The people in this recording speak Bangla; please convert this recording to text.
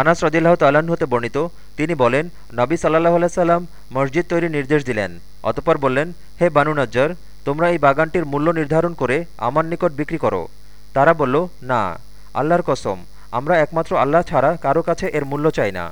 আনাস রদিল্লাহ তাল্লাহ্ন হতে বর্ণিত, তিনি বলেন, নবী সাল্লাহ আলাইসাল্লাম মসজিদ তৈরির নির্দেশ দিলেন। অতপর বললেন, হে বানু নজ্জর, তোমরা এই বাগানটির মূল্য নির্ধারণ করে আমার নিকট বিক্রি করো। তারা বলল, না, আল্লাহর কসম, আমরা একমাত্র আল্লাহ ছাড়া কারও কাছে এর মূল্য চাই না।